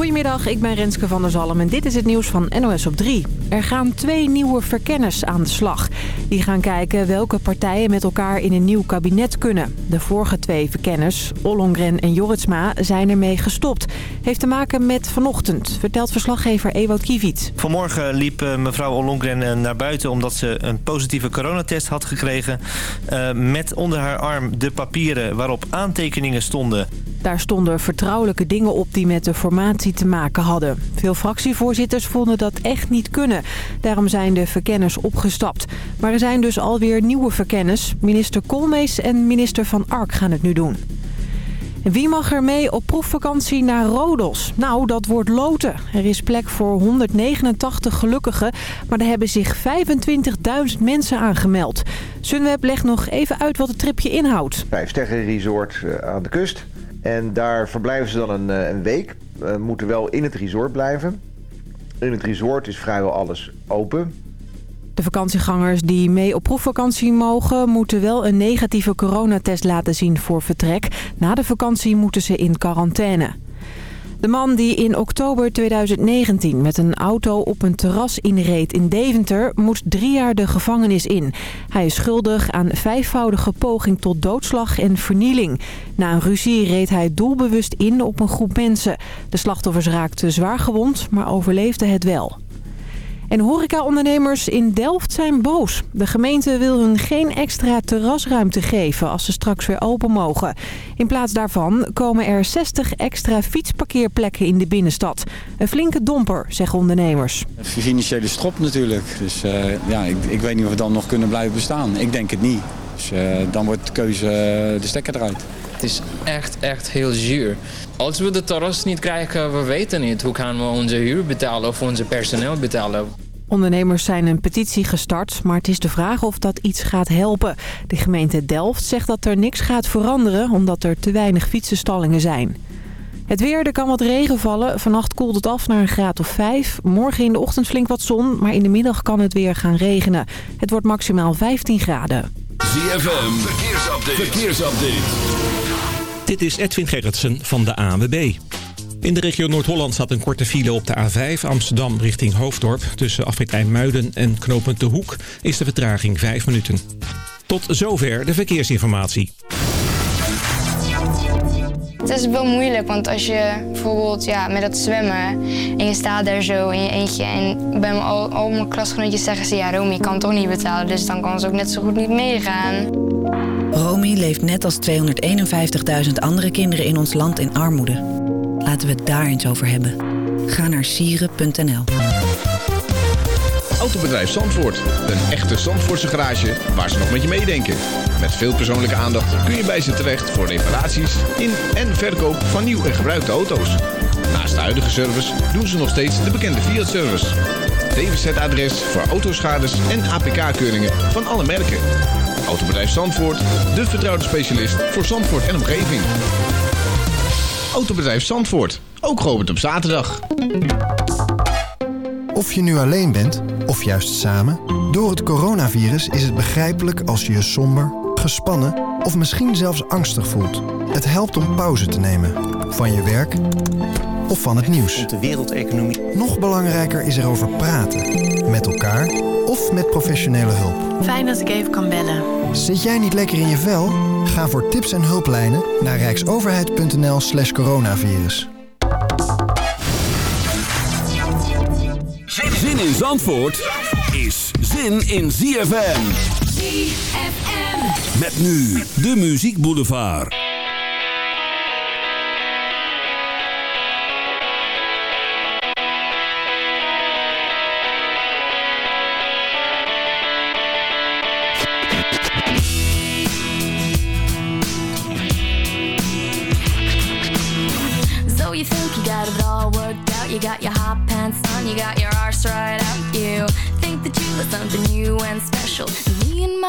Goedemiddag, ik ben Renske van der Zalm en dit is het nieuws van NOS op 3. Er gaan twee nieuwe verkenners aan de slag. Die gaan kijken welke partijen met elkaar in een nieuw kabinet kunnen. De vorige twee verkenners, Ollongren en Jorritsma, zijn ermee gestopt. Heeft te maken met vanochtend, vertelt verslaggever Ewout Kiviet. Vanmorgen liep eh, mevrouw Ollongren eh, naar buiten omdat ze een positieve coronatest had gekregen. Uh, met onder haar arm de papieren waarop aantekeningen stonden. Daar stonden vertrouwelijke dingen op die met de formatie te maken hadden. Veel fractievoorzitters vonden dat echt niet kunnen. Daarom zijn de verkenners opgestapt. Maar er zijn dus alweer nieuwe verkenners. Minister Koolmees en minister Van Ark gaan het nu doen. Wie mag er mee op proefvakantie naar Rodos? Nou, dat wordt loten. Er is plek voor 189 gelukkigen, maar er hebben zich 25.000 mensen aangemeld. Sunweb legt nog even uit wat het tripje inhoudt. Vijf sterren resort eh, aan de kust. En daar verblijven ze dan een, eh, een week. We moeten wel in het resort blijven. In het resort is vrijwel alles open. De vakantiegangers die mee op proefvakantie mogen... moeten wel een negatieve coronatest laten zien voor vertrek. Na de vakantie moeten ze in quarantaine. De man die in oktober 2019 met een auto op een terras inreed in Deventer... moet drie jaar de gevangenis in. Hij is schuldig aan vijfvoudige poging tot doodslag en vernieling. Na een ruzie reed hij doelbewust in op een groep mensen. De slachtoffers raakten zwaar gewond, maar overleefden het wel. En horecaondernemers in Delft zijn boos. De gemeente wil hun geen extra terrasruimte geven als ze straks weer open mogen. In plaats daarvan komen er 60 extra fietsparkeerplekken in de binnenstad. Een flinke domper, zeggen ondernemers. Financiële strop natuurlijk. Dus uh, ja, ik, ik, weet niet of we dan nog kunnen blijven bestaan. Ik denk het niet. Dus uh, dan wordt de keuze uh, de stekker eruit. Het is echt, echt heel zuur. Als we de terras niet krijgen, we weten niet hoe gaan we onze huur betalen of onze personeel betalen. Ondernemers zijn een petitie gestart, maar het is de vraag of dat iets gaat helpen. De gemeente Delft zegt dat er niks gaat veranderen omdat er te weinig fietsenstallingen zijn. Het weer, er kan wat regen vallen. Vannacht koelt het af naar een graad of 5. Morgen in de ochtend flink wat zon, maar in de middag kan het weer gaan regenen. Het wordt maximaal 15 graden. ZFM, verkeersupdate. verkeersupdate. Dit is Edwin Gerritsen van de ANWB. In de regio Noord-Holland staat een korte file op de A5 Amsterdam richting Hoofddorp. Tussen Afrika Muiden en knooppunt De Hoek is de vertraging 5 minuten. Tot zover de verkeersinformatie. Het is wel moeilijk, want als je bijvoorbeeld ja, met dat zwemmen en je staat daar zo in je eentje en bij al, al mijn klasgenootjes zeggen ze ja Romy, kan toch niet betalen, dus dan kan ze ook net zo goed niet meegaan. Romy leeft net als 251.000 andere kinderen in ons land in armoede. Laten we het daar eens over hebben. Ga naar sieren.nl Autobedrijf Zandvoort. Een echte Zandvoortse garage waar ze nog met je meedenken. Met veel persoonlijke aandacht kun je bij ze terecht voor reparaties in en verkoop van nieuw en gebruikte auto's. Naast de huidige service doen ze nog steeds de bekende Fiat-service. DWZ-adres voor autoschades en APK-keuringen van alle merken. Autobedrijf Zandvoort, de vertrouwde specialist voor Zandvoort en omgeving. Autobedrijf Zandvoort. Ook geopend op zaterdag. Of je nu alleen bent, of juist samen... door het coronavirus is het begrijpelijk als je je somber, gespannen... of misschien zelfs angstig voelt. Het helpt om pauze te nemen. Van je werk of van het nieuws. De wereldeconomie. Nog belangrijker is erover praten. Met elkaar of met professionele hulp. Fijn dat ik even kan bellen. Zit jij niet lekker in je vel? Ga voor tips en hulplijnen naar rijksoverheid.nl slash coronavirus. Zin in Zandvoort is zin in ZFM. ZFM. Met nu de Muziek Boulevard.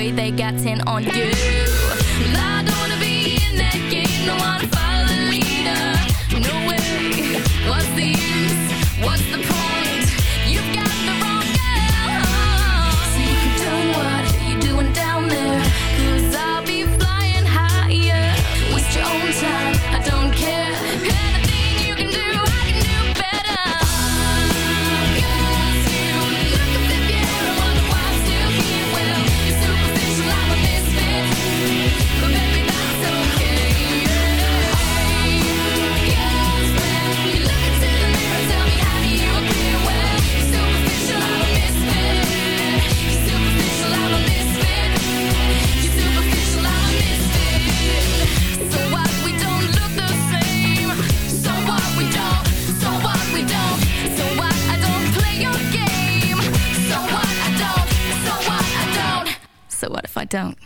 way they got 10 on you. I don't wanna be in that game, no wanna follow the leader. No way, what's the use? What's the point? don't.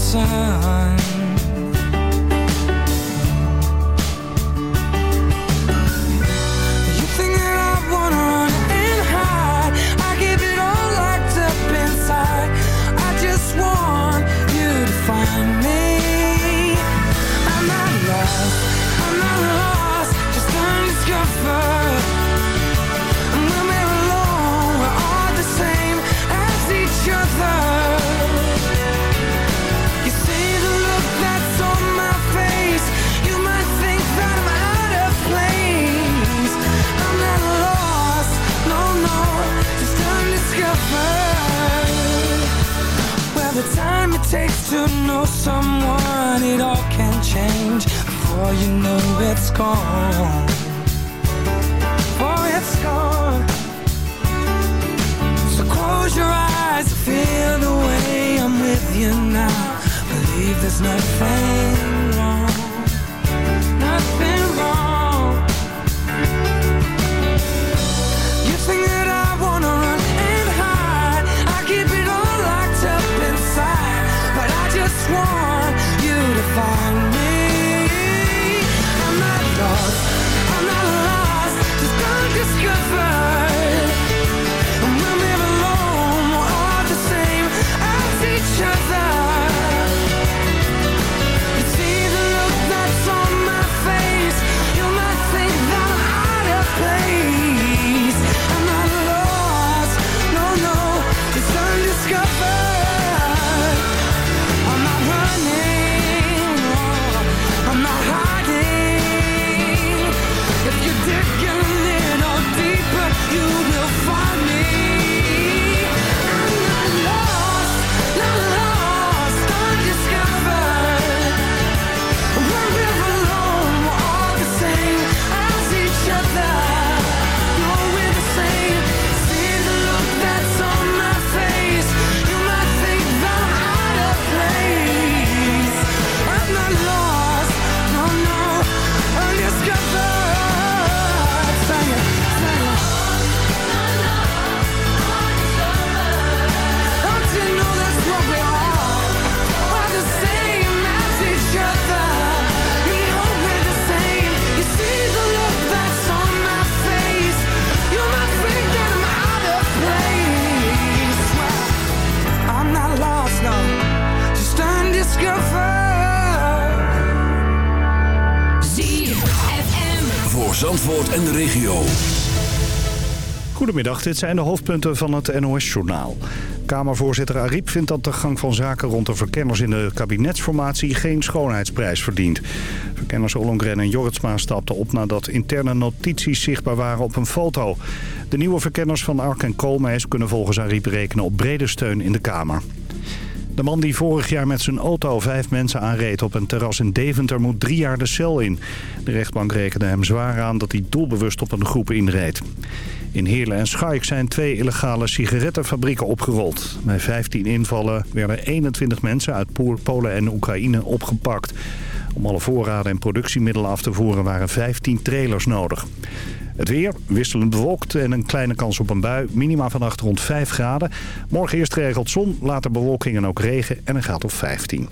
Sun. Goedemiddag, dit zijn de hoofdpunten van het NOS-journaal. Kamervoorzitter Ariep vindt dat de gang van zaken rond de verkenners in de kabinetsformatie geen schoonheidsprijs verdient. Verkenners Ollongren en Jorritsma stapten op nadat interne notities zichtbaar waren op een foto. De nieuwe verkenners van Ark en Koolmees kunnen volgens Ariep rekenen op brede steun in de Kamer. De man die vorig jaar met zijn auto vijf mensen aanreed op een terras in Deventer moet drie jaar de cel in. De rechtbank rekende hem zwaar aan dat hij doelbewust op een groep inreed. In Heerlen en Schaik zijn twee illegale sigarettenfabrieken opgerold. Bij 15 invallen werden 21 mensen uit Polen en Oekraïne opgepakt. Om alle voorraden en productiemiddelen af te voeren waren 15 trailers nodig. Het weer wisselend bewolkt en een kleine kans op een bui. Minima vannacht rond 5 graden. Morgen eerst geregeld zon, later bewolking en ook regen en een graad of 15.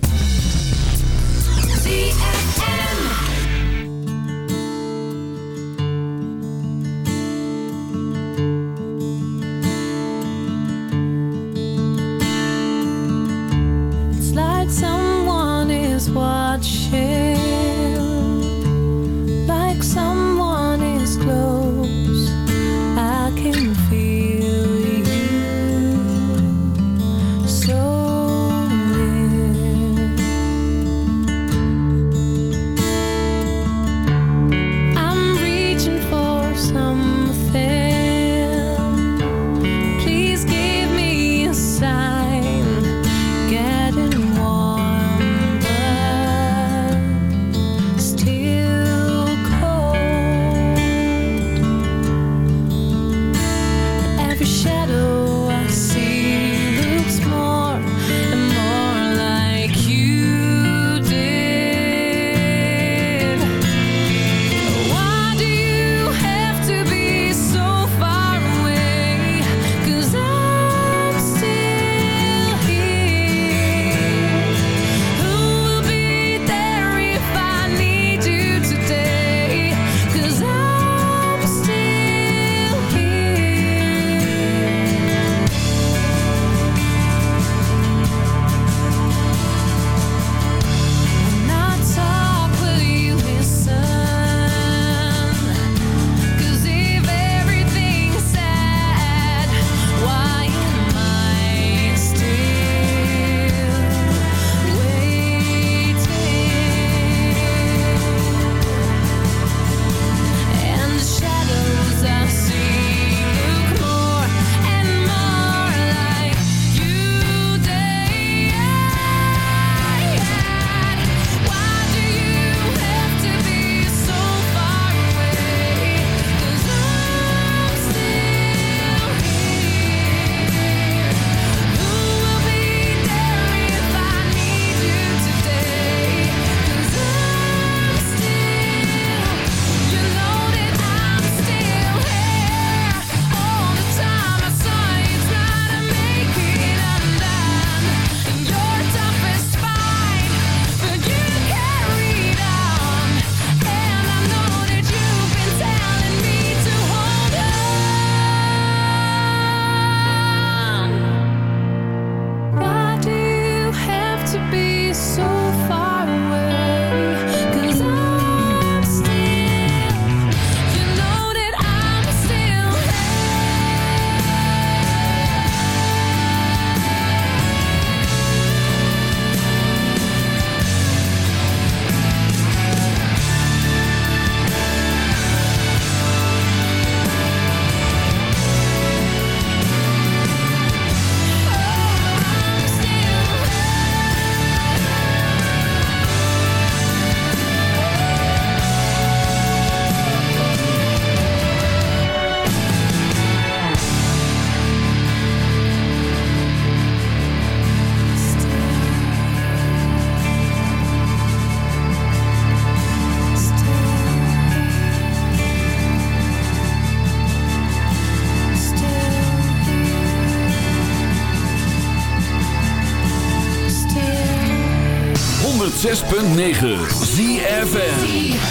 ZFM.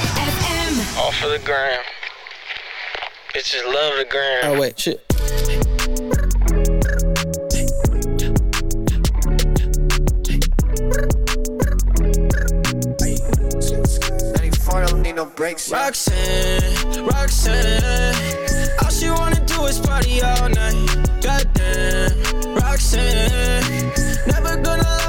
Off of the gram. Bitches love the gram. Oh wait, shit. Roxanne, Roxanne, all she wanna do is party all night. Goddamn, Roxanne, never gonna love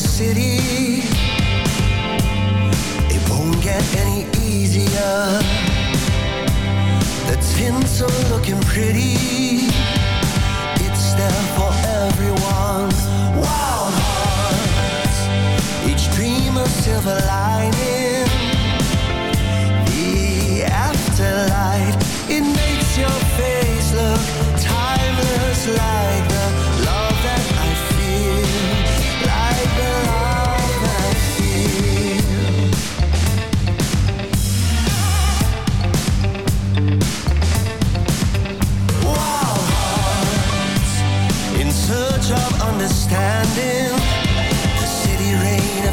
City. It won't get any easier. The tints are looking pretty. It's there for everyone. Wild hearts, each dream a silver lining. The afterlight, it makes your face look timeless like the in search of understanding. The city rain a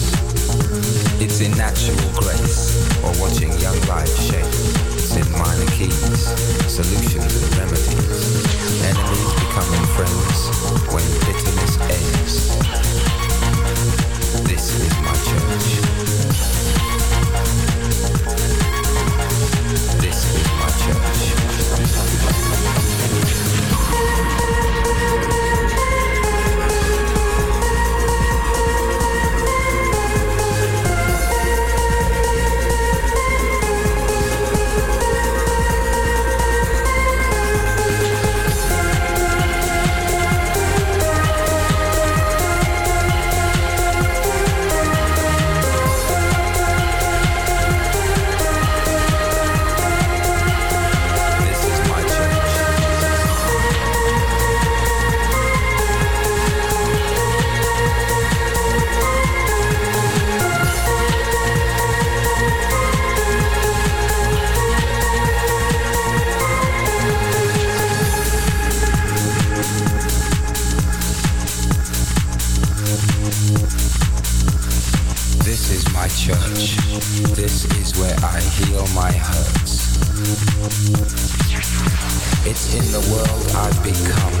It's in natural grace or watching young life shape. It's in minor keys, solutions and remedies. Enemies becoming friends when bitterness ends. This is my church. It's in the world I've become.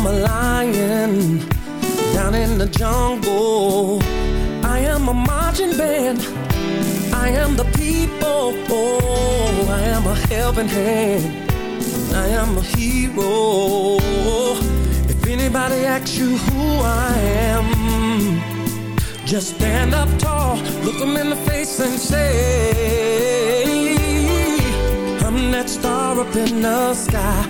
am a lion. Down in the jungle. I am a marching band. I am the people. Oh, I am a helping hand. I am a hero. If anybody asks you who I am, just stand up tall, look them in the face and say, I'm that star up in the sky.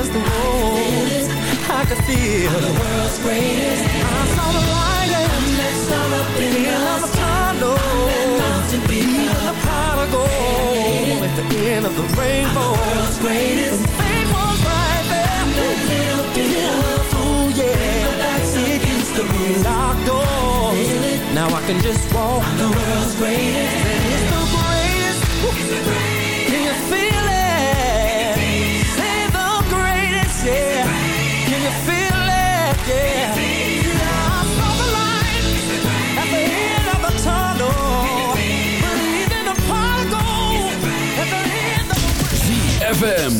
against the wall. I could feel the world's greatest. I saw the light and next up in the end of the tunnel. Even the gold at the end of the rainbow. I'm The world's greatest. And fame was right there. little bit of ooh yeah. It used to be locked doors. Now I can just walk. I'm the world's greatest. It's the greatest. It's the greatest. ZFM.